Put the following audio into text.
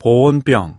보온병